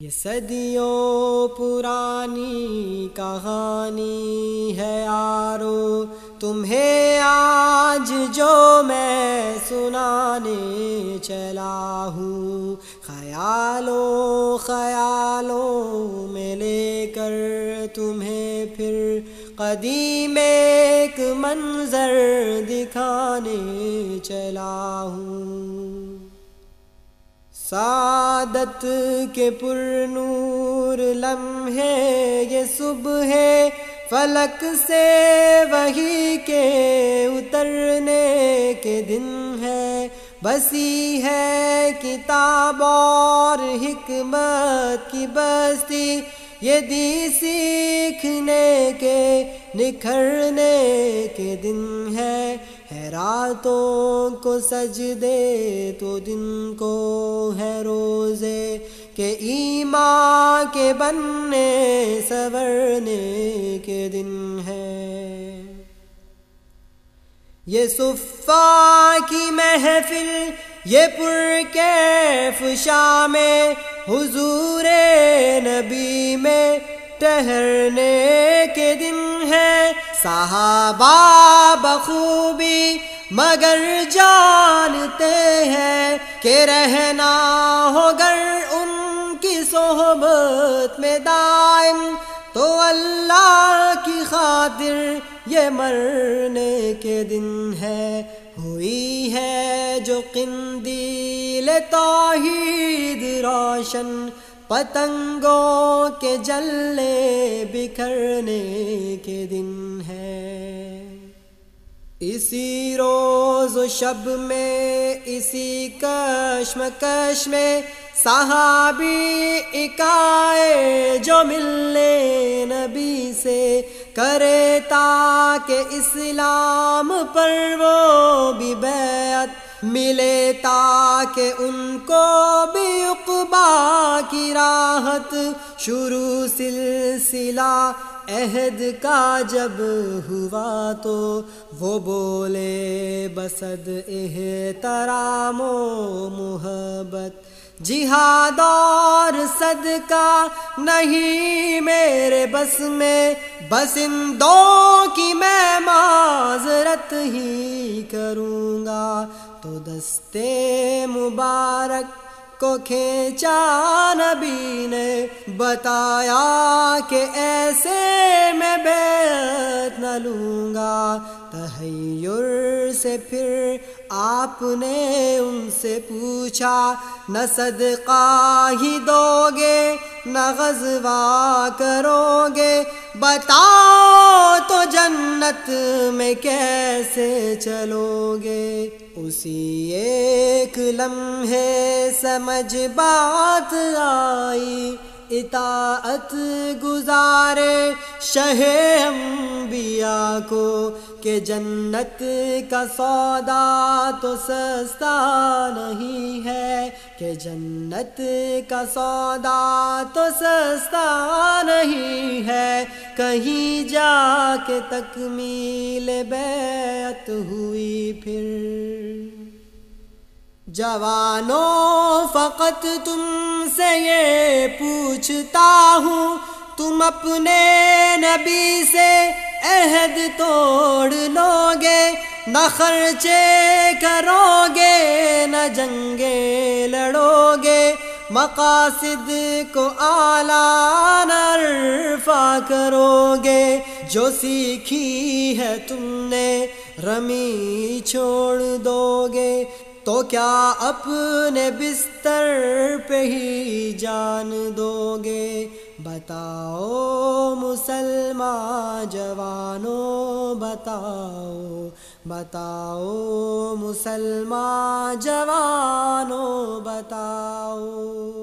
یہ صدیوں پرانی کہانی ہے یارو تمہیں آج جو میں سنانے چلا ہوں، خیالوں خیالوں میں لے کر تمہیں پھر قدیم ایک منظر دکھانے چلا ہوں۔ سعادت کے پر نور لمحے یہ صبح ہے۔ فلک سے وہی کے اترنے کے دن ہے۔ بسی ہے کتاب اور حکمت کی بستی۔ یہ دی سیکھنے کے، نکھرنے کے دن ہے۔ راتوں کو سج دے تو دن کو ہے روزے۔ کہ ایمان کے بننے سورنے کے دن ہے۔ یہ صفا کی محفل، یہ پر کیف شام حضور نبی ٹہرنے کے دن ہے۔ صحابہ بخوبی مگر جانتے ہیں کہ رہنا ہو گر ان کی صحبت میں دائم۔ تو اللہ کی خاطر یہ مرنے کے دن ہے۔ ہوئی ہے جو قندیل توحید روشن۔ پتنگوں کے جلنے بکھرنے کے دن ہے۔ اسی روز و شب میں، اسی کشم کش میں صحابی اکائے جو ملنے نبی سے کرے تاکہ اسلام پر وہ بھی بیعت ملے تاکہ ان کو بھی اقبا کی راحت۔ شروع سلسلہ عہد کا جب ہوا تو وہ بولے، بسد احترام و محبت۔ جہاد اور صدقہ نہیں میرے بس میں، بس ان دو کی میں معذرت ہی کروں گا۔ تو دستے مبارک کو کھینچا نبی نے بتایا کہ ایسے میں بیعت نہ لوں گا۔ تحیر سے پھر آپ نے ان سے پوچھا، نہ صدقہ ہی دو گے، نہ غزوہ کرو گے۔ بتاؤ تو جنت میں کیسے چلو گے اسی ایک لمحے سمجھ بات آئی، اطاعت گزارے شہ انبیاء کو کہ جنت کا سودا تو سستا نہیں ہے، کہ جنت کا سودا تو سستا نہیں ہے کہیں جا کے تکمیل بیعت ہوئی پھر۔ جوانوں، فقط تم سے یہ پوچھتا ہوں، تم اپنے نبی سے عہد توڑ لو گے نہ خرچے کرو گے، نہ جنگے لڑو گے۔ مقاصد کو اعلان نرفا کرو گے، جو سیکھی ہے تم نے، رمی چھوڑ دو گے۔ تو کیا اپنے بستر پہ ہی جان دو گے بتاؤ مسلمان جوانوں، بتاؤ بتاؤ مسلمان جوانوں، بتاؤ۔